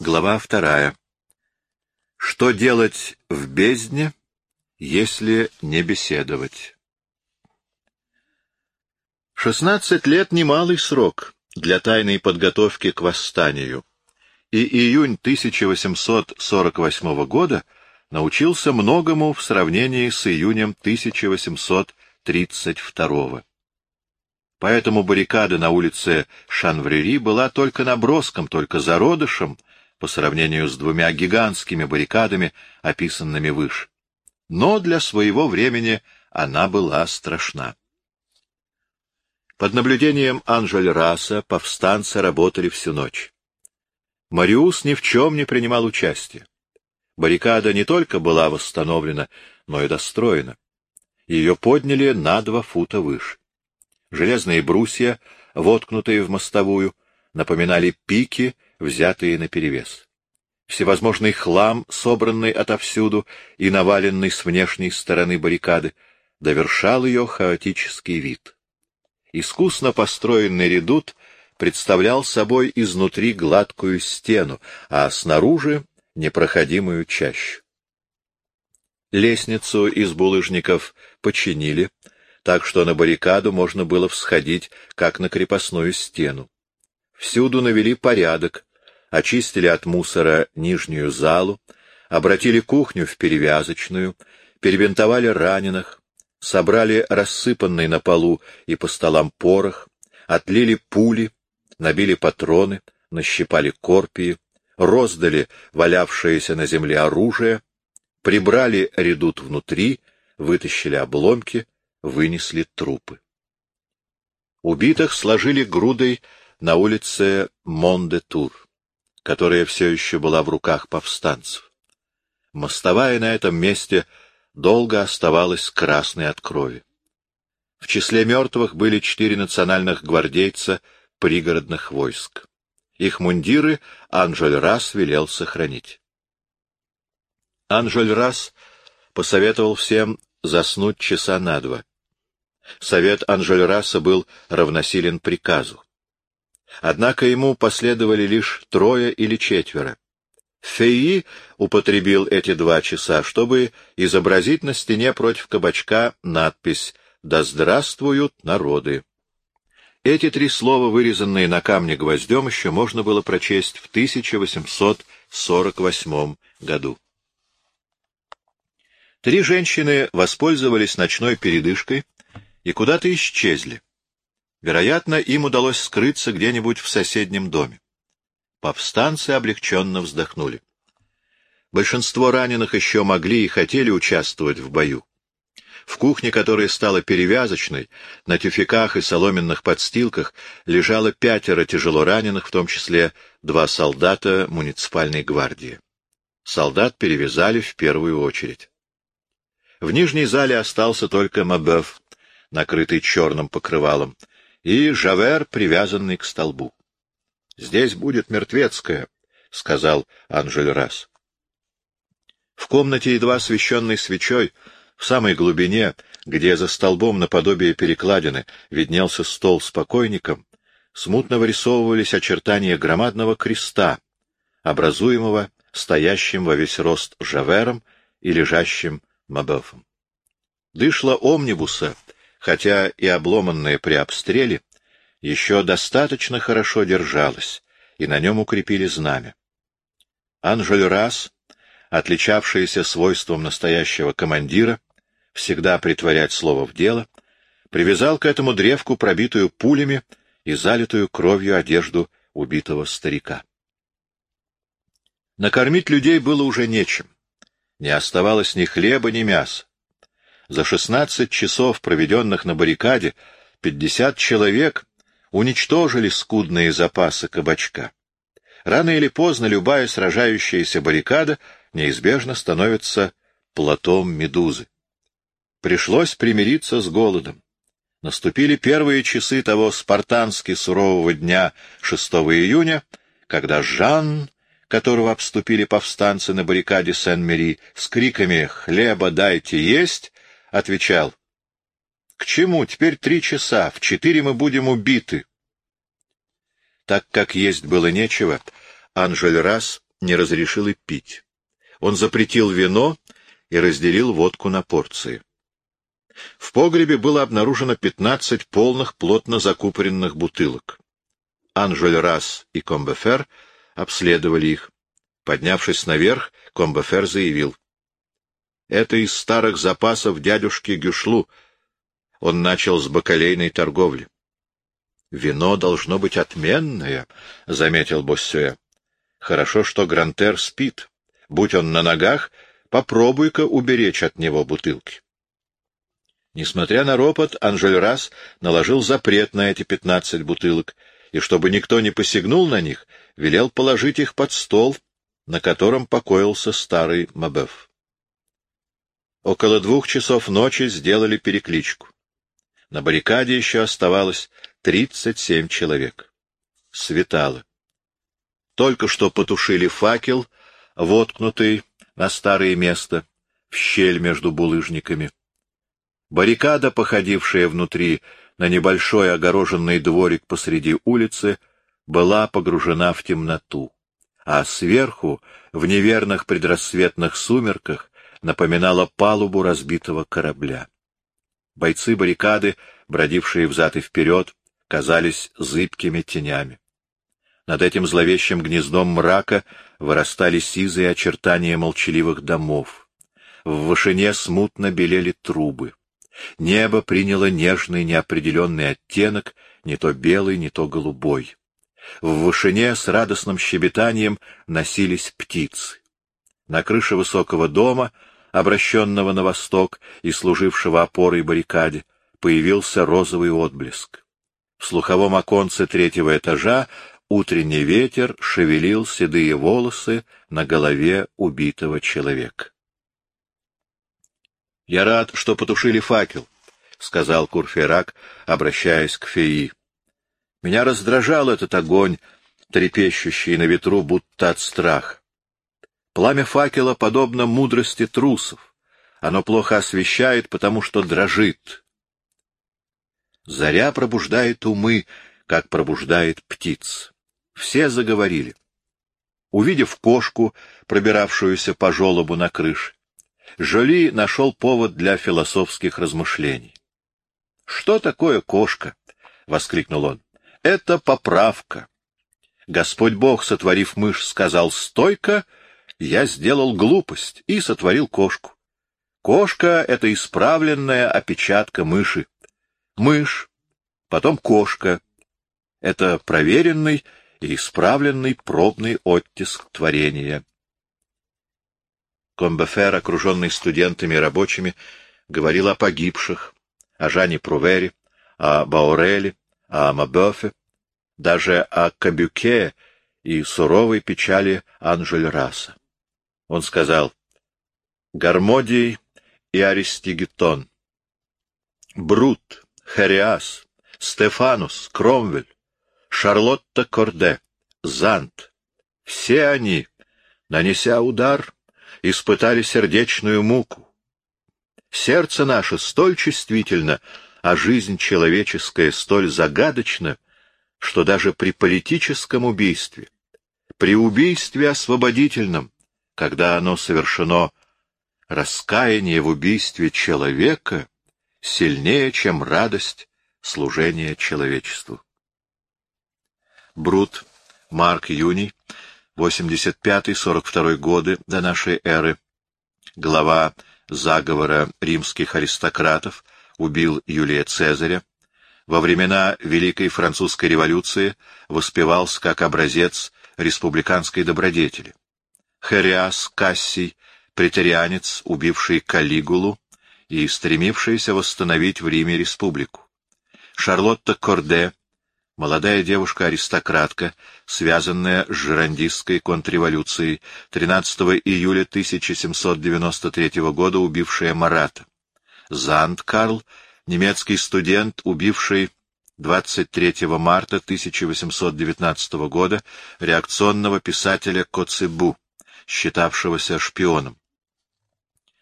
Глава вторая. Что делать в бездне, если не беседовать? Шестнадцать лет — немалый срок для тайной подготовки к восстанию, и июнь 1848 года научился многому в сравнении с июнем 1832. Поэтому баррикада на улице Шанврери была только наброском, только зародышем по сравнению с двумя гигантскими баррикадами, описанными выше. Но для своего времени она была страшна. Под наблюдением Анжель Раса повстанцы работали всю ночь. Мариус ни в чем не принимал участия. Баррикада не только была восстановлена, но и достроена. Ее подняли на два фута выше. Железные брусья, воткнутые в мостовую, напоминали пики взятые наперевес. Всевозможный хлам, собранный отовсюду и наваленный с внешней стороны баррикады, довершал ее хаотический вид. Искусно построенный редут представлял собой изнутри гладкую стену, а снаружи — непроходимую чащу. Лестницу из булыжников починили, так что на баррикаду можно было всходить, как на крепостную стену. Всюду навели порядок, очистили от мусора нижнюю залу, обратили кухню в перевязочную, перебинтовали раненых, собрали рассыпанный на полу и по столам порох, отлили пули, набили патроны, нащипали корпии, роздали валявшееся на земле оружие, прибрали редут внутри, вытащили обломки, вынесли трупы. Убитых сложили грудой на улице Мондетур которая все еще была в руках повстанцев. Мостовая на этом месте долго оставалась красной от крови. В числе мертвых были четыре национальных гвардейца пригородных войск. Их мундиры Анжель Рас велел сохранить. Анжель Рас посоветовал всем заснуть часа на два. Совет Анжель Раса был равносилен приказу. Однако ему последовали лишь трое или четверо. Феи употребил эти два часа, чтобы изобразить на стене против кабачка надпись «Да здравствуют народы». Эти три слова, вырезанные на камне гвоздем, еще можно было прочесть в 1848 году. Три женщины воспользовались ночной передышкой и куда-то исчезли. Вероятно, им удалось скрыться где-нибудь в соседнем доме. Повстанцы облегченно вздохнули. Большинство раненых еще могли и хотели участвовать в бою. В кухне, которая стала перевязочной, на тюфяках и соломенных подстилках лежало пятеро тяжело раненых, в том числе два солдата муниципальной гвардии. Солдат перевязали в первую очередь. В нижней зале остался только Мабеф, накрытый черным покрывалом, и Жавер, привязанный к столбу. — Здесь будет мертвецкая, — сказал Анжель Расс. В комнате, едва освещенной свечой, в самой глубине, где за столбом наподобие перекладины виднелся стол с покойником, смутно вырисовывались очертания громадного креста, образуемого стоящим во весь рост Жавером и лежащим Мабефом. Дышло омнибуса — хотя и обломанное при обстреле, еще достаточно хорошо держалось, и на нем укрепили знамя. Анжель Расс, отличавшийся свойством настоящего командира, всегда притворять слово в дело, привязал к этому древку пробитую пулями и залитую кровью одежду убитого старика. Накормить людей было уже нечем. Не оставалось ни хлеба, ни мяса. За шестнадцать часов, проведенных на баррикаде, пятьдесят человек уничтожили скудные запасы кабачка. Рано или поздно любая сражающаяся баррикада неизбежно становится платом медузы. Пришлось примириться с голодом. Наступили первые часы того спартански сурового дня 6 июня, когда Жан, которого обступили повстанцы на баррикаде Сен-Мери, с криками «Хлеба дайте есть!», отвечал, «К чему? Теперь три часа, в четыре мы будем убиты». Так как есть было нечего, Анжель Расс не разрешил и пить. Он запретил вино и разделил водку на порции. В погребе было обнаружено 15 полных, плотно закупоренных бутылок. Анжель Расс и Комбефер обследовали их. Поднявшись наверх, Комбефер заявил. — Это из старых запасов дядюшки Гюшлу. Он начал с бакалейной торговли. — Вино должно быть отменное, — заметил Боссюэ. — Хорошо, что Грантер спит. Будь он на ногах, попробуй-ка уберечь от него бутылки. Несмотря на ропот, Анжель Расс наложил запрет на эти пятнадцать бутылок, и, чтобы никто не посягнул на них, велел положить их под стол, на котором покоился старый Мабеф. Около двух часов ночи сделали перекличку. На баррикаде еще оставалось тридцать семь человек. Светало. Только что потушили факел, воткнутый на старое место, в щель между булыжниками. Баррикада, походившая внутри на небольшой огороженный дворик посреди улицы, была погружена в темноту, а сверху, в неверных предрассветных сумерках, напоминала палубу разбитого корабля. Бойцы баррикады, бродившие взад и вперед, казались зыбкими тенями. Над этим зловещим гнездом мрака вырастали сизые очертания молчаливых домов. В вышине смутно белели трубы. Небо приняло нежный неопределенный оттенок, не то белый, не то голубой. В вышине с радостным щебетанием носились птицы. На крыше высокого дома, обращенного на восток и служившего опорой баррикаде, появился розовый отблеск. В слуховом оконце третьего этажа утренний ветер шевелил седые волосы на голове убитого человека. — Я рад, что потушили факел, — сказал Курфейрак, обращаясь к феи. — Меня раздражал этот огонь, трепещущий на ветру, будто от страха. Пламя факела подобно мудрости трусов. Оно плохо освещает, потому что дрожит. Заря пробуждает умы, как пробуждает птиц. Все заговорили. Увидев кошку, пробиравшуюся по желобу на крыше, Жоли нашел повод для философских размышлений. — Что такое кошка? — воскликнул он. — Это поправка. Господь Бог, сотворив мышь, сказал «стойко», я сделал глупость и сотворил кошку. Кошка — это исправленная опечатка мыши. Мышь, потом кошка — это проверенный и исправленный пробный оттиск творения. Комбефер, окруженный студентами и рабочими, говорил о погибших, о Жане Прувери, о Бауреле, о Мабёфе, даже о Кабюке и суровой печали Анжель Раса. Он сказал «Гармодий и Аристигетон, Брут, Хериас, Стефанус, Кромвель, Шарлотта Корде, Зант — все они, нанеся удар, испытали сердечную муку. Сердце наше столь чувствительно, а жизнь человеческая столь загадочна, что даже при политическом убийстве, при убийстве освободительном, когда оно совершено, раскаяние в убийстве человека сильнее, чем радость служения человечеству. Брут, Марк Юний, 85-42 годы до нашей эры, глава заговора римских аристократов, убил Юлия Цезаря, во времена Великой Французской революции воспевался как образец республиканской добродетели. Хериас Кассий, претарианец, убивший Калигулу и стремившийся восстановить в Риме республику. Шарлотта Корде, Молодая девушка-аристократка, связанная с жерандистской контрреволюцией, 13 июля 1793 года убившая Марата. Занд Карл, немецкий студент, убивший 23 марта 1819 года реакционного писателя Коцебу, считавшегося шпионом.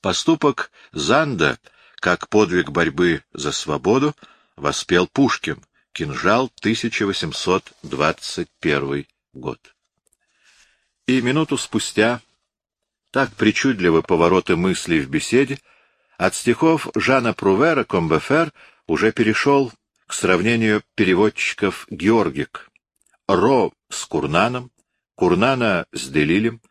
Поступок Занда, как подвиг борьбы за свободу, воспел Пушкин, Кинжал, 1821 год. и минуту спустя, так причудливы повороты мыслей в беседе, от стихов Жана Прувера Комбефер уже перешел к сравнению переводчиков Георгик. Ро с Курнаном, Курнана с Делилем,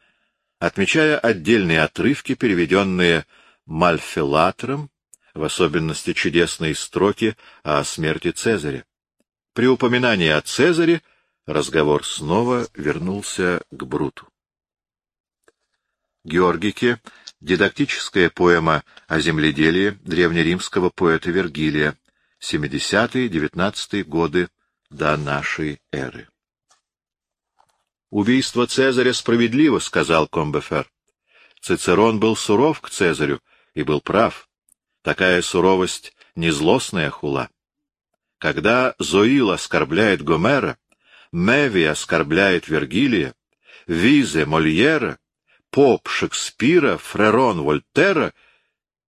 отмечая отдельные отрывки, переведенные Мальфелатором, в особенности чудесные строки о смерти Цезаря. При упоминании о Цезаре разговор снова вернулся к Бруту. Георгике — дидактическая поэма о земледелии древнеримского поэта Вергилия, 70-19 годы до нашей эры. «Убийство Цезаря справедливо», — сказал Комбефер. Цицерон был суров к Цезарю и был прав. Такая суровость — не злостная хула. Когда Зоил оскорбляет Гомера, Меви оскорбляет Вергилия, Визе — Мольера, Поп — Шекспира, Фрерон — Вольтера,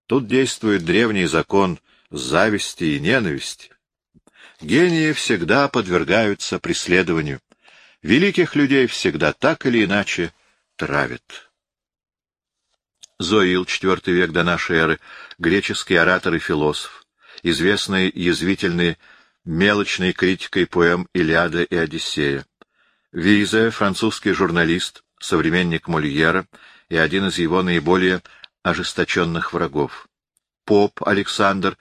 тут действует древний закон зависти и ненависти. Гении всегда подвергаются преследованию. Великих людей всегда так или иначе травят. Зоил, IV век до нашей эры, греческий оратор и философ, известный язвительной мелочной критикой поэм «Илиада» и «Одиссея». Визе, французский журналист, современник Мольера и один из его наиболее ожесточенных врагов. Поп Александр,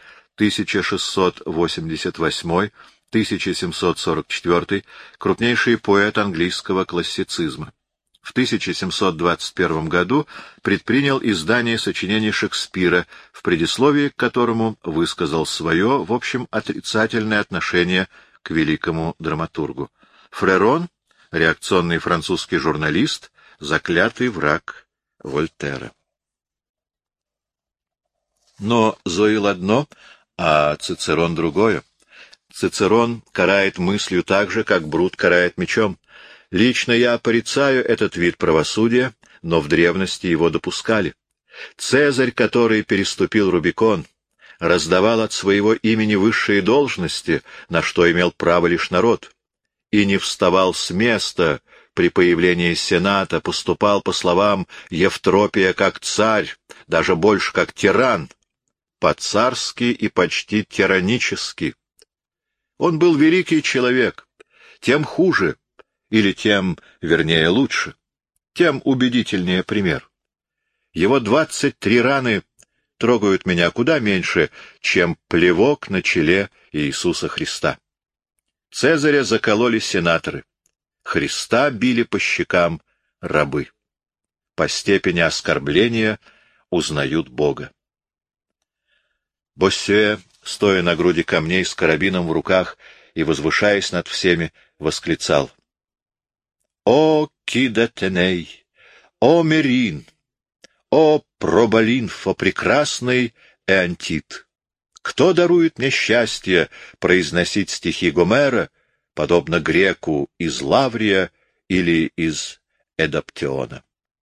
1688-1744, крупнейший поэт английского классицизма. В 1721 году предпринял издание сочинений Шекспира, в предисловии к которому высказал свое, в общем, отрицательное отношение к великому драматургу. Фрерон, реакционный французский журналист, заклятый враг Вольтера. Но Зоил одно, а Цицерон другое. Цицерон карает мыслью так же, как Брут карает мечом. Лично я порицаю этот вид правосудия, но в древности его допускали. Цезарь, который переступил Рубикон, раздавал от своего имени высшие должности, на что имел право лишь народ, и не вставал с места при появлении Сената, поступал, по словам Евтропия, как царь, даже больше как тиран, по-царски и почти тиранически. Он был великий человек, тем хуже, или тем, вернее, лучше, тем убедительнее пример. Его двадцать три раны трогают меня куда меньше, чем плевок на челе Иисуса Христа. Цезаря закололи сенаторы. Христа били по щекам рабы. По степени оскорбления узнают Бога. Боссюэ, стоя на груди камней с карабином в руках и возвышаясь над всеми, восклицал. «О, Кидатеней! О, Мерин! О, Проболинфо, прекрасный Эантит! Кто дарует мне счастье произносить стихи Гомера, подобно греку из Лаврия или из Эдаптиона?»